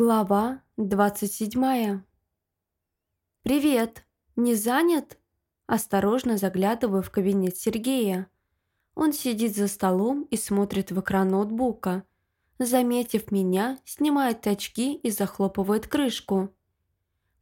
Глава 27 «Привет! Не занят?» Осторожно заглядываю в кабинет Сергея. Он сидит за столом и смотрит в экран ноутбука. Заметив меня, снимает очки и захлопывает крышку.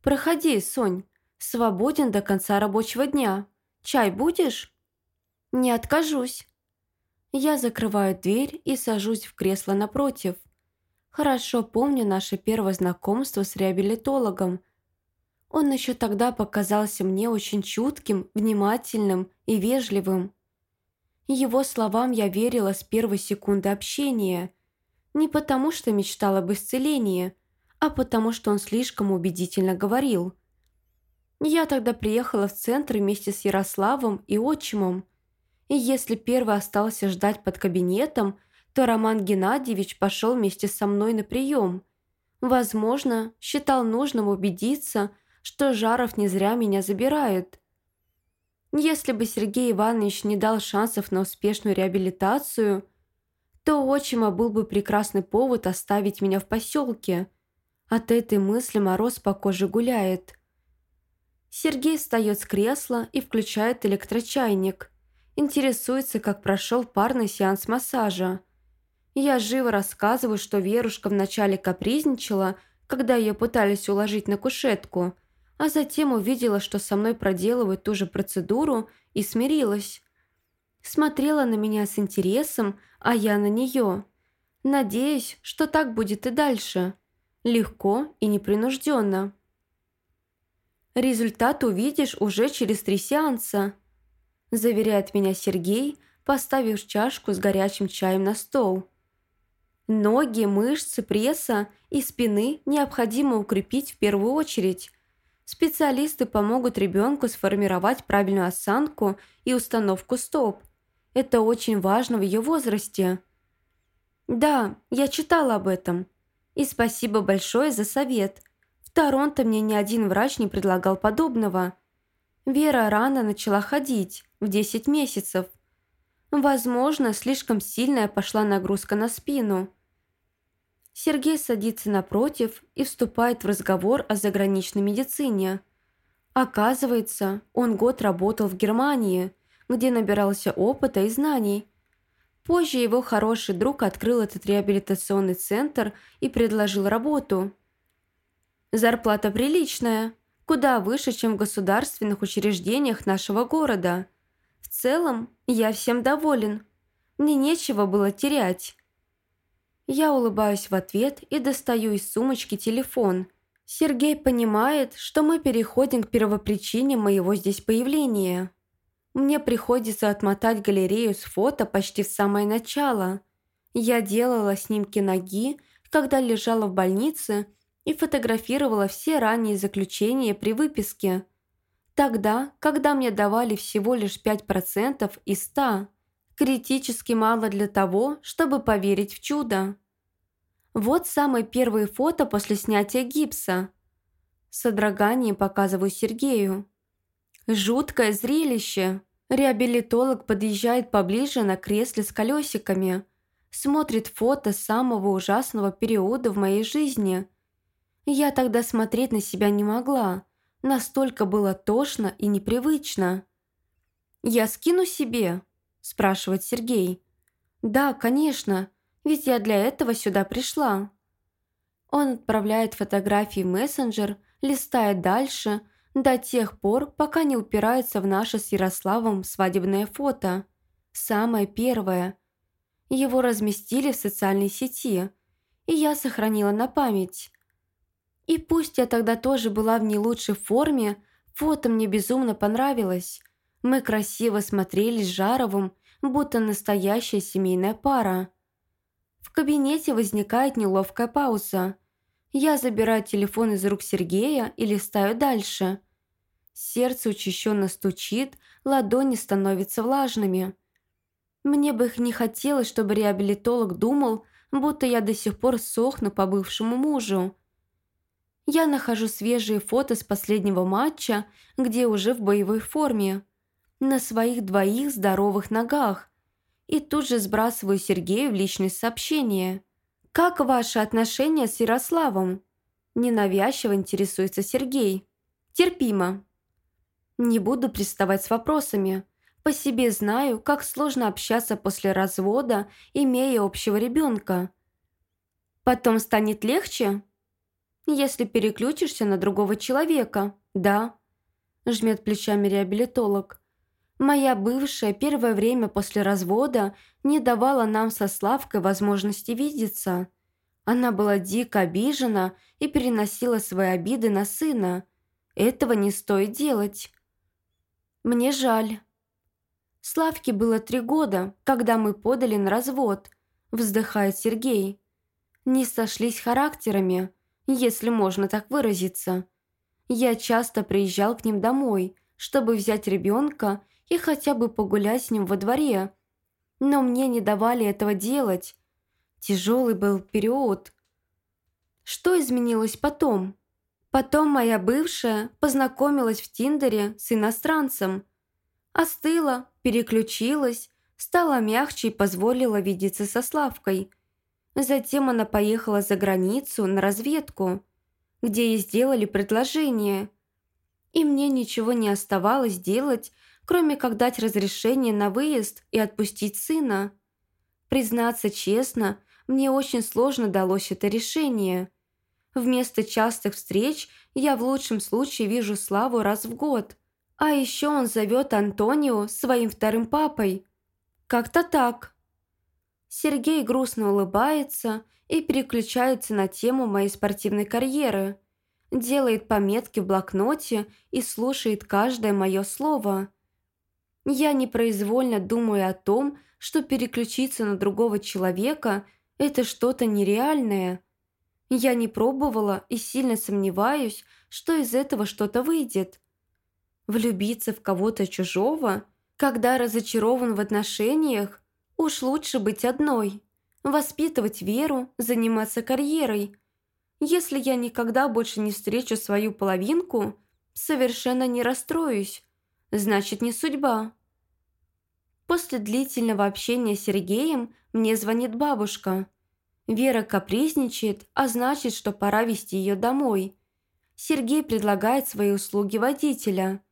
«Проходи, Сонь. Свободен до конца рабочего дня. Чай будешь?» «Не откажусь». Я закрываю дверь и сажусь в кресло напротив. Хорошо помню наше первое знакомство с реабилитологом. Он еще тогда показался мне очень чутким, внимательным и вежливым. Его словам я верила с первой секунды общения. Не потому, что мечтала об исцелении, а потому, что он слишком убедительно говорил. Я тогда приехала в центр вместе с Ярославом и отчимом. И если первый остался ждать под кабинетом, то Роман Геннадьевич пошел вместе со мной на прием. Возможно, считал нужным убедиться, что Жаров не зря меня забирает. Если бы Сергей Иванович не дал шансов на успешную реабилитацию, то у отчима был бы прекрасный повод оставить меня в поселке. От этой мысли мороз по коже гуляет. Сергей встает с кресла и включает электрочайник. Интересуется, как прошел парный сеанс массажа. Я живо рассказываю, что Верушка вначале капризничала, когда ее пытались уложить на кушетку, а затем увидела, что со мной проделывают ту же процедуру, и смирилась. Смотрела на меня с интересом, а я на нее. Надеюсь, что так будет и дальше. Легко и непринужденно. Результат увидишь уже через три сеанса, заверяет меня Сергей, поставив чашку с горячим чаем на стол. Ноги, мышцы, пресса и спины необходимо укрепить в первую очередь. Специалисты помогут ребенку сформировать правильную осанку и установку стоп. Это очень важно в ее возрасте. Да, я читала об этом. И спасибо большое за совет. В Торонто мне ни один врач не предлагал подобного. Вера рано начала ходить, в 10 месяцев. Возможно, слишком сильная пошла нагрузка на спину. Сергей садится напротив и вступает в разговор о заграничной медицине. Оказывается, он год работал в Германии, где набирался опыта и знаний. Позже его хороший друг открыл этот реабилитационный центр и предложил работу. Зарплата приличная, куда выше, чем в государственных учреждениях нашего города. В целом, я всем доволен. Мне нечего было терять. Я улыбаюсь в ответ и достаю из сумочки телефон. Сергей понимает, что мы переходим к первопричине моего здесь появления. Мне приходится отмотать галерею с фото почти в самое начало. Я делала снимки ноги, когда лежала в больнице и фотографировала все ранние заключения при выписке. Тогда, когда мне давали всего лишь 5% из 100. Критически мало для того, чтобы поверить в чудо. Вот самые первые фото после снятия гипса. С содроганием показываю Сергею. Жуткое зрелище. Реабилитолог подъезжает поближе на кресле с колесиками. Смотрит фото самого ужасного периода в моей жизни. Я тогда смотреть на себя не могла. Настолько было тошно и непривычно. «Я скину себе?» – спрашивает Сергей. «Да, конечно, ведь я для этого сюда пришла». Он отправляет фотографии в мессенджер, листает дальше, до тех пор, пока не упирается в наше с Ярославом свадебное фото. Самое первое. Его разместили в социальной сети, и я сохранила на память. И пусть я тогда тоже была в не лучшей форме, фото мне безумно понравилось. Мы красиво смотрелись с Жаровым, будто настоящая семейная пара. В кабинете возникает неловкая пауза. Я забираю телефон из рук Сергея и листаю дальше. Сердце учащенно стучит, ладони становятся влажными. Мне бы их не хотелось, чтобы реабилитолог думал, будто я до сих пор сохну по бывшему мужу. Я нахожу свежие фото с последнего матча, где уже в боевой форме. На своих двоих здоровых ногах. И тут же сбрасываю Сергею в личное сообщение. «Как ваши отношения с Ярославом? Ненавязчиво интересуется Сергей. Терпимо. Не буду приставать с вопросами. По себе знаю, как сложно общаться после развода, имея общего ребенка. Потом станет легче? Если переключишься на другого человека, да. Жмет плечами реабилитолог. Моя бывшая первое время после развода не давала нам со Славкой возможности видеться. Она была дико обижена и переносила свои обиды на сына. Этого не стоит делать. Мне жаль. Славке было три года, когда мы подали на развод, вздыхает Сергей. Не сошлись характерами, если можно так выразиться. Я часто приезжал к ним домой, чтобы взять ребенка и хотя бы погулять с ним во дворе. Но мне не давали этого делать. Тяжелый был период. Что изменилось потом? Потом моя бывшая познакомилась в Тиндере с иностранцем. Остыла, переключилась, стала мягче и позволила видеться со Славкой. Затем она поехала за границу на разведку, где ей сделали предложение. И мне ничего не оставалось делать, кроме как дать разрешение на выезд и отпустить сына. Признаться честно, мне очень сложно далось это решение. Вместо частых встреч я в лучшем случае вижу Славу раз в год. А еще он зовет Антонио своим вторым папой. Как-то так. Сергей грустно улыбается и переключается на тему моей спортивной карьеры. Делает пометки в блокноте и слушает каждое мое слово. Я непроизвольно думаю о том, что переключиться на другого человека – это что-то нереальное. Я не пробовала и сильно сомневаюсь, что из этого что-то выйдет. Влюбиться в кого-то чужого, когда разочарован в отношениях, уж лучше быть одной, воспитывать веру, заниматься карьерой. Если я никогда больше не встречу свою половинку, совершенно не расстроюсь, значит, не судьба. После длительного общения с Сергеем мне звонит бабушка. Вера капризничает, а значит, что пора вести ее домой. Сергей предлагает свои услуги водителя.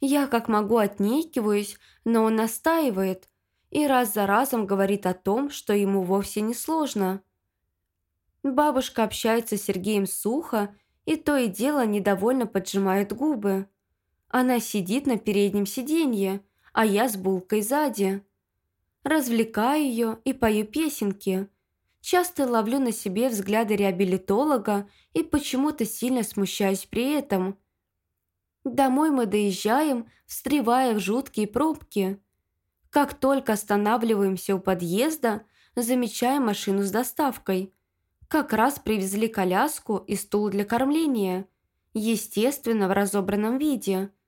Я как могу отнекиваюсь, но он настаивает и раз за разом говорит о том, что ему вовсе не сложно. Бабушка общается с Сергеем сухо и то и дело недовольно поджимает губы. Она сидит на переднем сиденье, а я с булкой сзади. Развлекаю ее и пою песенки. Часто ловлю на себе взгляды реабилитолога и почему-то сильно смущаюсь при этом. Домой мы доезжаем, встревая в жуткие пробки. Как только останавливаемся у подъезда, замечаем машину с доставкой. Как раз привезли коляску и стул для кормления. Естественно, в разобранном виде –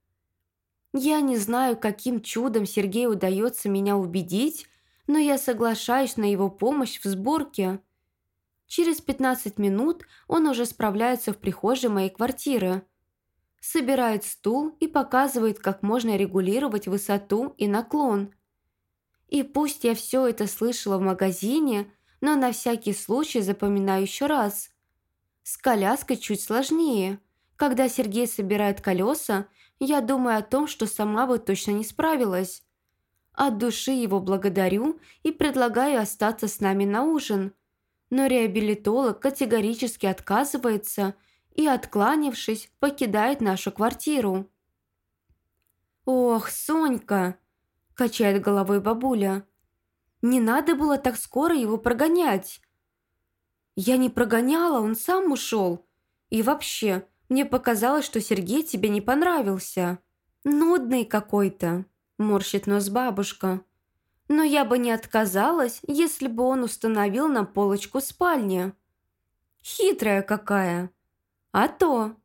я не знаю, каким чудом Сергею удается меня убедить, но я соглашаюсь на его помощь в сборке. Через 15 минут он уже справляется в прихожей моей квартиры. Собирает стул и показывает, как можно регулировать высоту и наклон. И пусть я все это слышала в магазине, но на всякий случай запоминаю еще раз. С коляской чуть сложнее. Когда Сергей собирает колеса, я думаю о том, что сама бы точно не справилась. От души его благодарю и предлагаю остаться с нами на ужин. Но реабилитолог категорически отказывается и, откланившись, покидает нашу квартиру. «Ох, Сонька!» – качает головой бабуля. «Не надо было так скоро его прогонять!» «Я не прогоняла, он сам ушел. И вообще, мне показалось, что Сергей тебе не понравился. Нудный какой-то», – морщит нос бабушка. «Но я бы не отказалась, если бы он установил на полочку спальни». «Хитрая какая!» «А то!»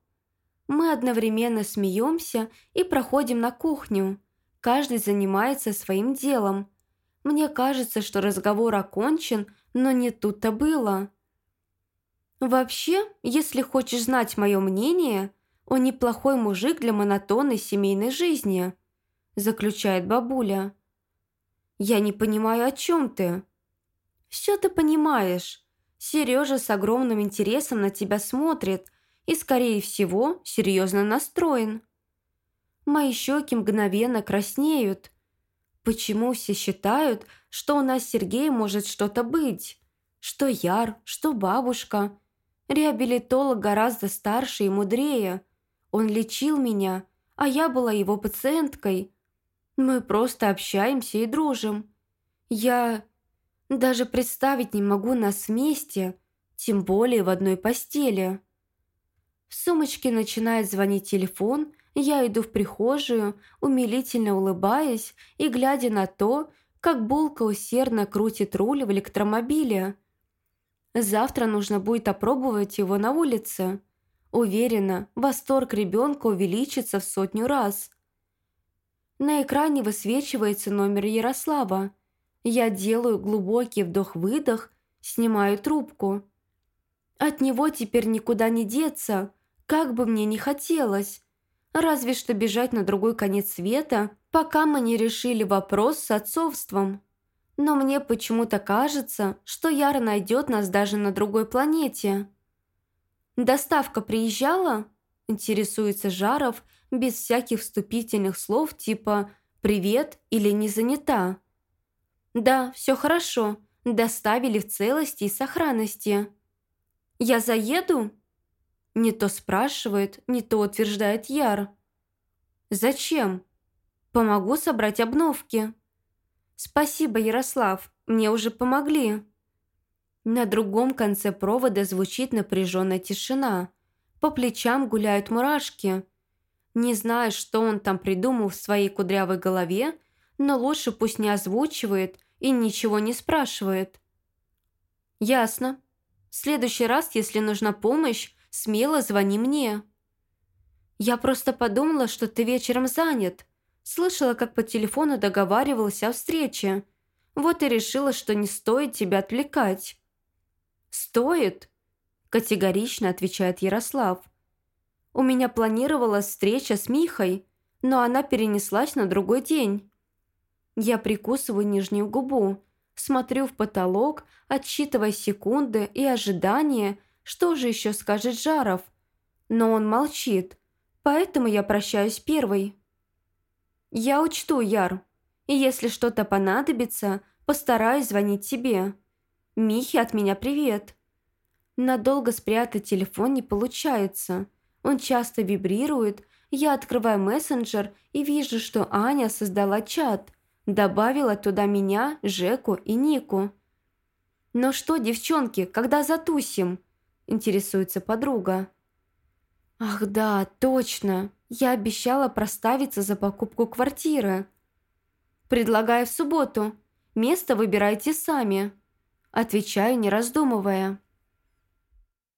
Мы одновременно смеемся и проходим на кухню. Каждый занимается своим делом. Мне кажется, что разговор окончен, но не тут-то было. Вообще, если хочешь знать мое мнение, он неплохой мужик для монотонной семейной жизни, заключает бабуля. Я не понимаю, о чем ты. Все ты понимаешь. Сережа с огромным интересом на тебя смотрит и, скорее всего, серьезно настроен. Мои щеки мгновенно краснеют. Почему все считают, что у нас с Сергеем может что-то быть? Что Яр, что бабушка. Реабилитолог гораздо старше и мудрее. Он лечил меня, а я была его пациенткой. Мы просто общаемся и дружим. Я даже представить не могу нас вместе, тем более в одной постели. В сумочке начинает звонить телефон, я иду в прихожую, умилительно улыбаясь и глядя на то, как Булка усердно крутит руль в электромобиле. Завтра нужно будет опробовать его на улице. Уверена, восторг ребенка увеличится в сотню раз. На экране высвечивается номер Ярослава. Я делаю глубокий вдох-выдох, снимаю трубку. От него теперь никуда не деться, как бы мне ни хотелось. Разве что бежать на другой конец света, пока мы не решили вопрос с отцовством. Но мне почему-то кажется, что Яра найдет нас даже на другой планете. «Доставка приезжала?» – интересуется Жаров без всяких вступительных слов типа «привет» или «не занята». «Да, все хорошо. Доставили в целости и сохранности». «Я заеду?» Не то спрашивает, не то утверждает Яр. «Зачем?» «Помогу собрать обновки». «Спасибо, Ярослав, мне уже помогли». На другом конце провода звучит напряженная тишина. По плечам гуляют мурашки. Не знаю, что он там придумал в своей кудрявой голове, но лучше пусть не озвучивает и ничего не спрашивает. «Ясно. В следующий раз, если нужна помощь, смело звони мне». «Я просто подумала, что ты вечером занят. Слышала, как по телефону договаривался о встрече. Вот и решила, что не стоит тебя отвлекать». «Стоит?» – категорично отвечает Ярослав. «У меня планировалась встреча с Михой, но она перенеслась на другой день». Я прикусываю нижнюю губу, смотрю в потолок, отсчитывая секунды и ожидания, что же еще скажет Жаров. Но он молчит, поэтому я прощаюсь первой. «Я учту, Яр, и если что-то понадобится, постараюсь звонить тебе. Михе от меня привет». Надолго спрятать телефон не получается. Он часто вибрирует, я открываю мессенджер и вижу, что Аня создала чат – Добавила туда меня, Жеку и Нику. «Но что, девчонки, когда затусим?» – интересуется подруга. «Ах да, точно. Я обещала проставиться за покупку квартиры. Предлагаю в субботу. Место выбирайте сами». Отвечаю, не раздумывая.